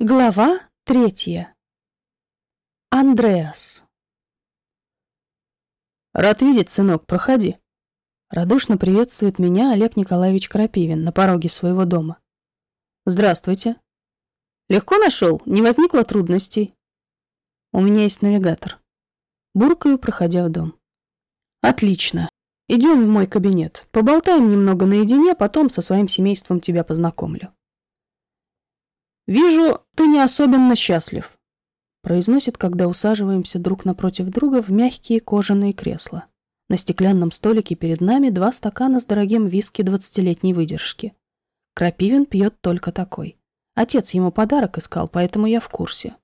Глава третья. Андреас. Рад видеть, сынок, проходи. Радушно приветствует меня Олег Николаевич Крапивин на пороге своего дома. Здравствуйте. Легко нашел? Не возникло трудностей? У меня есть навигатор. Буркаю, проходя в дом. Отлично. Идем в мой кабинет. Поболтаем немного наедине, потом со своим семейством тебя познакомлю. «Вижу, ты не особенно счастлив», — произносит, когда усаживаемся друг напротив друга в мягкие кожаные кресла. На стеклянном столике перед нами два стакана с дорогим виски двадцатилетней выдержки. Крапивин пьет только такой. Отец ему подарок искал, поэтому я в курсе.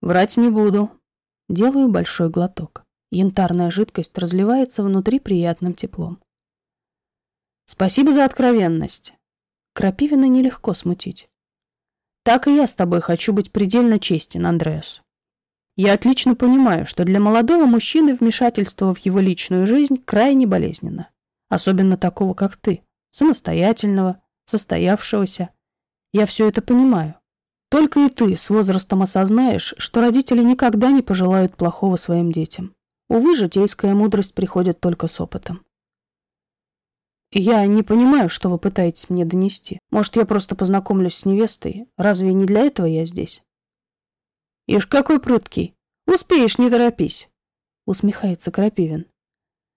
Врать не буду. Делаю большой глоток. Янтарная жидкость разливается внутри приятным теплом. Спасибо за откровенность. Крапивина нелегко смутить. Так и я с тобой хочу быть предельно честен, Андреас. Я отлично понимаю, что для молодого мужчины вмешательство в его личную жизнь крайне болезненно. Особенно такого, как ты, самостоятельного, состоявшегося. Я все это понимаю. Только и ты с возрастом осознаешь, что родители никогда не пожелают плохого своим детям. Увы, житейская мудрость приходит только с опытом. «Я не понимаю, что вы пытаетесь мне донести. Может, я просто познакомлюсь с невестой? Разве не для этого я здесь?» «Ишь, какой прыткий! Успеешь, не торопись!» Усмехается Крапивин.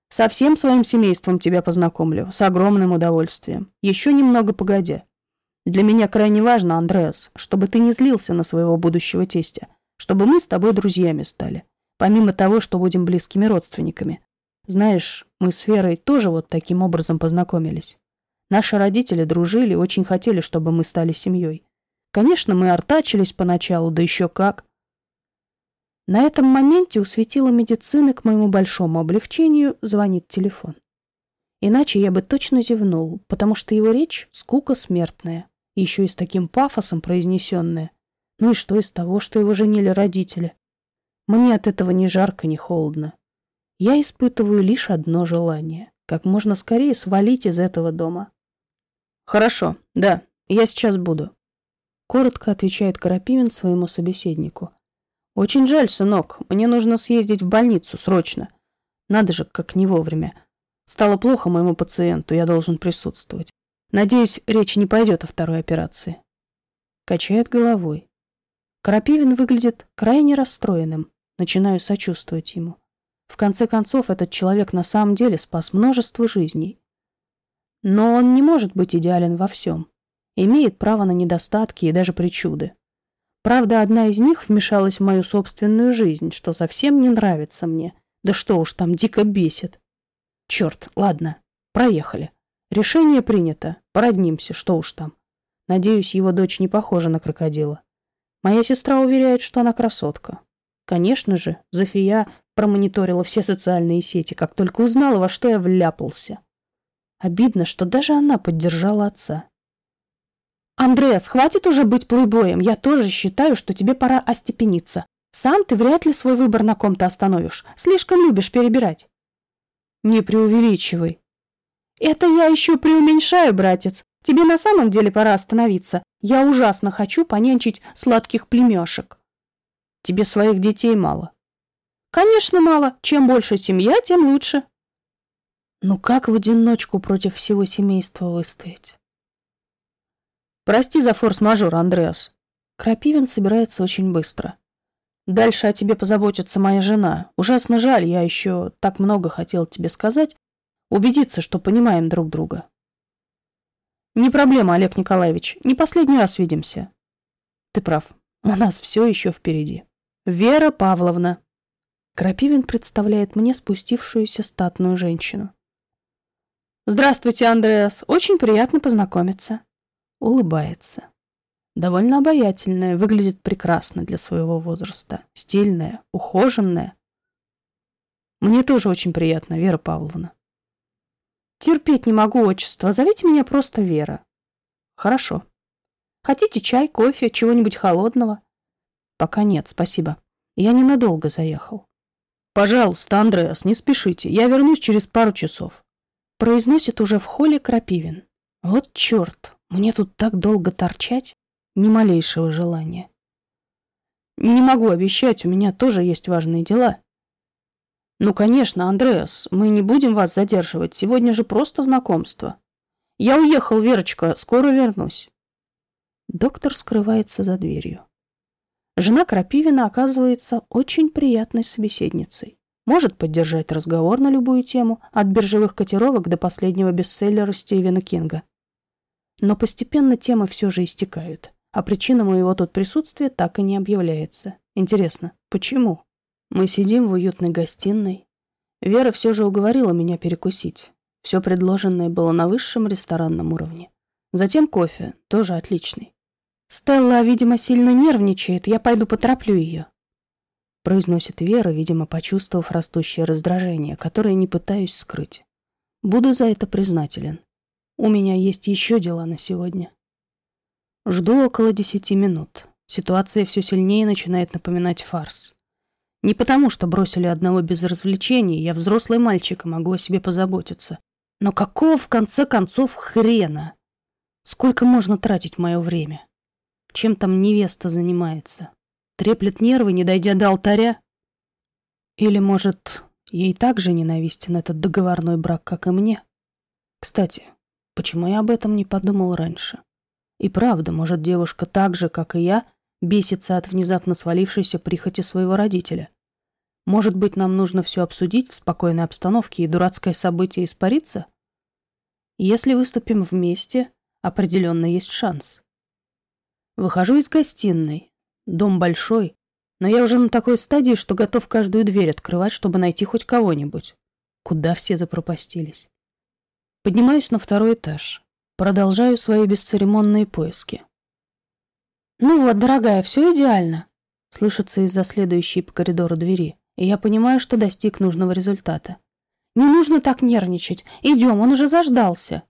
«Со всем своим семейством тебя познакомлю, с огромным удовольствием. Еще немного погодя. Для меня крайне важно, Андреас, чтобы ты не злился на своего будущего тестя, чтобы мы с тобой друзьями стали, помимо того, что будем близкими родственниками. Знаешь, мы с Верой тоже вот таким образом познакомились. Наши родители дружили, очень хотели, чтобы мы стали семьей. Конечно, мы артачились поначалу, да еще как. На этом моменте у светила медицины к моему большому облегчению звонит телефон. Иначе я бы точно зевнул, потому что его речь — скука смертная, еще и с таким пафосом произнесенная. Ну и что из того, что его женили родители? Мне от этого ни жарко, ни холодно. Я испытываю лишь одно желание — как можно скорее свалить из этого дома. «Хорошо, да, я сейчас буду», — коротко отвечает Карапивин своему собеседнику. «Очень жаль, сынок, мне нужно съездить в больницу срочно. Надо же, как не вовремя. Стало плохо моему пациенту, я должен присутствовать. Надеюсь, речь не пойдет о второй операции». Качает головой. Карапивин выглядит крайне расстроенным. Начинаю сочувствовать ему. В конце концов, этот человек на самом деле спас множество жизней. Но он не может быть идеален во всем. Имеет право на недостатки и даже причуды. Правда, одна из них вмешалась в мою собственную жизнь, что совсем не нравится мне. Да что уж там дико бесит. Черт, ладно, проехали. Решение принято. Породнимся, что уж там. Надеюсь, его дочь не похожа на крокодила. Моя сестра уверяет, что она красотка. Конечно же, Зофия промониторила все социальные сети, как только узнала, во что я вляпался. Обидно, что даже она поддержала отца. «Андреас, хватит уже быть плейбоем. Я тоже считаю, что тебе пора остепениться. Сам ты вряд ли свой выбор на ком-то остановишь. Слишком любишь перебирать». «Не преувеличивай». «Это я еще преуменьшаю, братец. Тебе на самом деле пора остановиться. Я ужасно хочу понянчить сладких племешек». «Тебе своих детей мало. Конечно, мало. Чем больше семья, тем лучше. Ну как в одиночку против всего семейства выстоять? Прости за форс-мажор, Андреас. Крапивин собирается очень быстро. Дальше о тебе позаботится моя жена. Ужасно жаль, я еще так много хотел тебе сказать. Убедиться, что понимаем друг друга. Не проблема, Олег Николаевич. Не последний раз видимся. Ты прав. У нас все еще впереди. Вера Павловна. Крапивин представляет мне спустившуюся статную женщину. «Здравствуйте, Андреас. Очень приятно познакомиться». Улыбается. Довольно обаятельная, выглядит прекрасно для своего возраста. Стильная, ухоженная. Мне тоже очень приятно, Вера Павловна. Терпеть не могу отчество. Зовите меня просто Вера. Хорошо. Хотите чай, кофе, чего-нибудь холодного? Пока нет, спасибо. Я ненадолго заехал. «Пожалуйста, Андреас, не спешите, я вернусь через пару часов», — произносит уже в холле Крапивин. «Вот черт, мне тут так долго торчать. Ни малейшего желания. Не могу обещать, у меня тоже есть важные дела. Ну, конечно, Андреас, мы не будем вас задерживать. Сегодня же просто знакомство. Я уехал, Верочка, скоро вернусь. Доктор скрывается за дверью. Жена Крапивина оказывается очень приятной собеседницей. Может поддержать разговор на любую тему, от биржевых котировок до последнего бестселлера Стивена Кинга. Но постепенно темы все же истекают, а причина моего тут присутствия так и не объявляется. Интересно, почему? Мы сидим в уютной гостиной. Вера все же уговорила меня перекусить. Все предложенное было на высшем ресторанном уровне. Затем кофе, тоже отличный. «Стелла, видимо, сильно нервничает, я пойду потороплю ее», произносит Вера, видимо, почувствовав растущее раздражение, которое не пытаюсь скрыть. Буду за это признателен. У меня есть еще дела на сегодня. Жду около десяти минут. Ситуация все сильнее начинает напоминать фарс. Не потому, что бросили одного без развлечений, я взрослый мальчик и могу о себе позаботиться. Но какого, в конце концов, хрена? Сколько можно тратить мое время? Чем там невеста занимается? Треплет нервы, не дойдя до алтаря? Или, может, ей так же ненавистен этот договорной брак, как и мне? Кстати, почему я об этом не подумал раньше? И правда, может, девушка так же, как и я, бесится от внезапно свалившейся прихоти своего родителя? Может быть, нам нужно все обсудить в спокойной обстановке и дурацкое событие испариться? Если выступим вместе, определенно есть шанс. Выхожу из гостиной. Дом большой, но я уже на такой стадии, что готов каждую дверь открывать, чтобы найти хоть кого-нибудь. Куда все запропастились? Поднимаюсь на второй этаж. Продолжаю свои бесцеремонные поиски. «Ну вот, дорогая, все идеально», — слышится из-за следующей по коридору двери, и я понимаю, что достиг нужного результата. «Не нужно так нервничать. Идем, он уже заждался».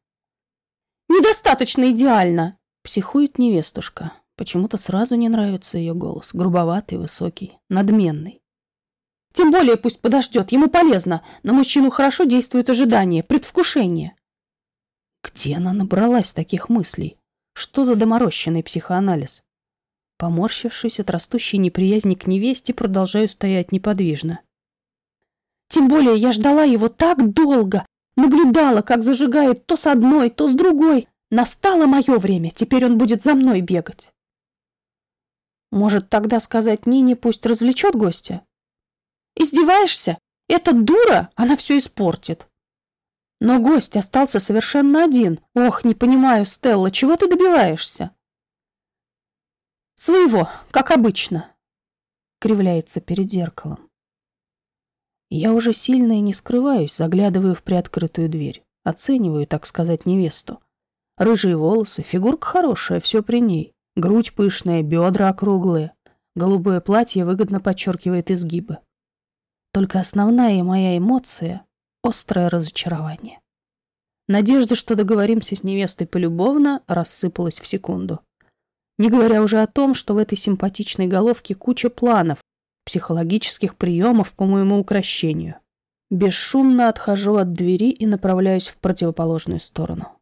«Недостаточно идеально!» Психует невестушка. Почему-то сразу не нравится ее голос. Грубоватый, высокий, надменный. Тем более пусть подождет, ему полезно. На мужчину хорошо действует ожидание, предвкушение. Где она набралась таких мыслей? Что за доморощенный психоанализ? Поморщившись от растущей неприязни к невесте, продолжаю стоять неподвижно. Тем более я ждала его так долго, наблюдала, как зажигает то с одной, то с другой. Настало мое время, теперь он будет за мной бегать. Может, тогда сказать Нине, пусть развлечет гостя? Издеваешься? Эта дура, она все испортит. Но гость остался совершенно один. Ох, не понимаю, Стелла, чего ты добиваешься? Своего, как обычно. Кривляется перед зеркалом. Я уже сильно и не скрываюсь, заглядываю в приоткрытую дверь. Оцениваю, так сказать, невесту. Рыжие волосы, фигурка хорошая, все при ней. Грудь пышная, бедра округлые. Голубое платье выгодно подчеркивает изгибы. Только основная моя эмоция — острое разочарование. Надежда, что договоримся с невестой полюбовно, рассыпалась в секунду. Не говоря уже о том, что в этой симпатичной головке куча планов, психологических приемов по моему укращению. Бесшумно отхожу от двери и направляюсь в противоположную сторону.